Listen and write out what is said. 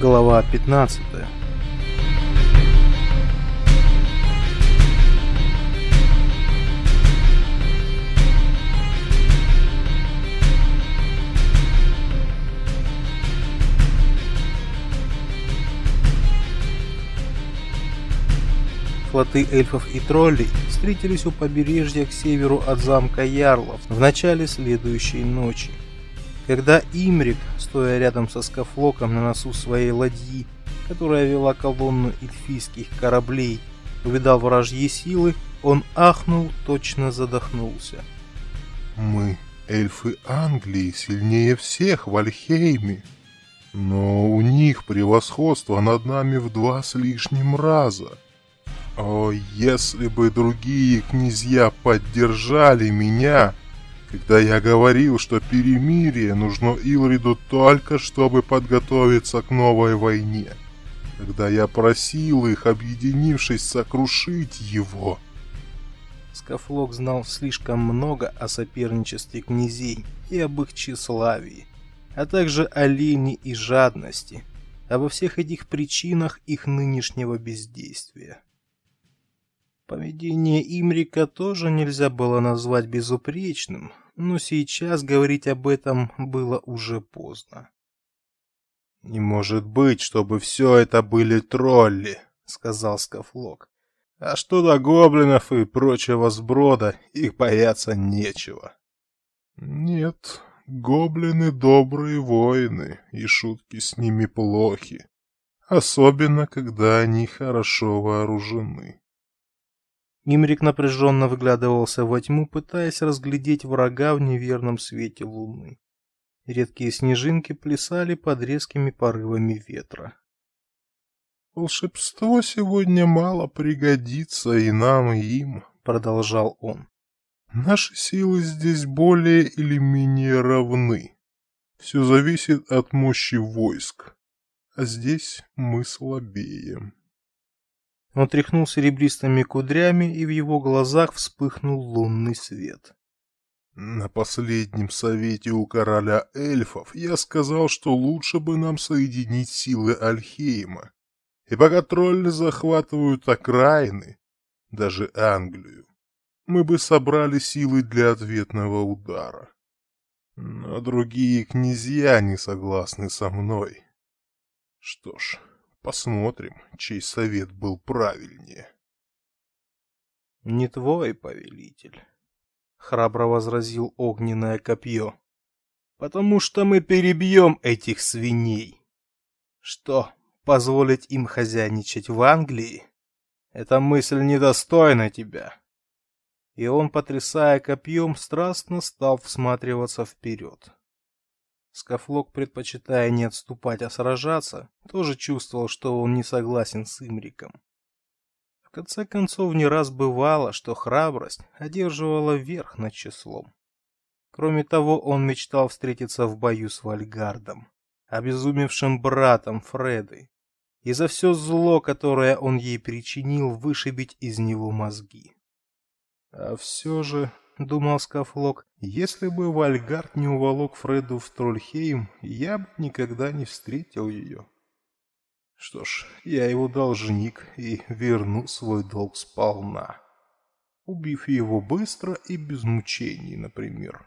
Глава 15 Флоты эльфов и троллей встретились у побережья к северу от замка Ярлов в начале следующей ночи. Когда Имрик, стоя рядом со Скафлоком на носу своей ладьи, которая вела колонну эльфийских кораблей, увидал вражьи силы, он ахнул, точно задохнулся. «Мы, эльфы Англии, сильнее всех в Альхейме, но у них превосходство над нами в два с лишним раза». О, если бы другие князья поддержали меня, когда я говорил, что перемирие нужно Илриду только, чтобы подготовиться к новой войне. Когда я просил их, объединившись, сокрушить его. Скафлок знал слишком много о соперничестве князей и об их тщеславии, а также о лени и жадности, обо всех этих причинах их нынешнего бездействия. Поведение Имрика тоже нельзя было назвать безупречным, но сейчас говорить об этом было уже поздно. «Не может быть, чтобы все это были тролли», — сказал Скафлок. «А что до гоблинов и прочего сброда, их бояться нечего». «Нет, гоблины добрые воины, и шутки с ними плохи, особенно когда они хорошо вооружены». Имрик напряженно выглядывался во тьму, пытаясь разглядеть врага в неверном свете луны. Редкие снежинки плясали под резкими порывами ветра. «Волшебство сегодня мало пригодится и нам, и им», — продолжал он. «Наши силы здесь более или менее равны. Все зависит от мощи войск, а здесь мы слабеем». Он тряхнул серебристыми кудрями, и в его глазах вспыхнул лунный свет. На последнем совете у короля эльфов я сказал, что лучше бы нам соединить силы Альхейма. И пока тролли захватывают окраины, даже Англию, мы бы собрали силы для ответного удара. Но другие князья не согласны со мной. Что ж, Посмотрим, чей совет был правильнее. Не твой, повелитель, храбро возразил огненное копье. Потому что мы перебьем этих свиней. Что, позволить им хозяйничать в Англии? Эта мысль недостойна тебя. И он, потрясая копьем, страстно стал всматриваться вперед. Скафлок, предпочитая не отступать, а сражаться, тоже чувствовал, что он не согласен с Имриком. В конце концов, не раз бывало, что храбрость одерживала верх над числом. Кроме того, он мечтал встретиться в бою с Вальгардом, обезумевшим братом Фреды, и за все зло, которое он ей причинил, вышибить из него мозги. А все же думал Скафлок, если бы Вальгард не уволок Фреду в Трольхейм, я бы никогда не встретил ее. Что ж, я его должник и верну свой долг сполна, убив его быстро и без мучений, например.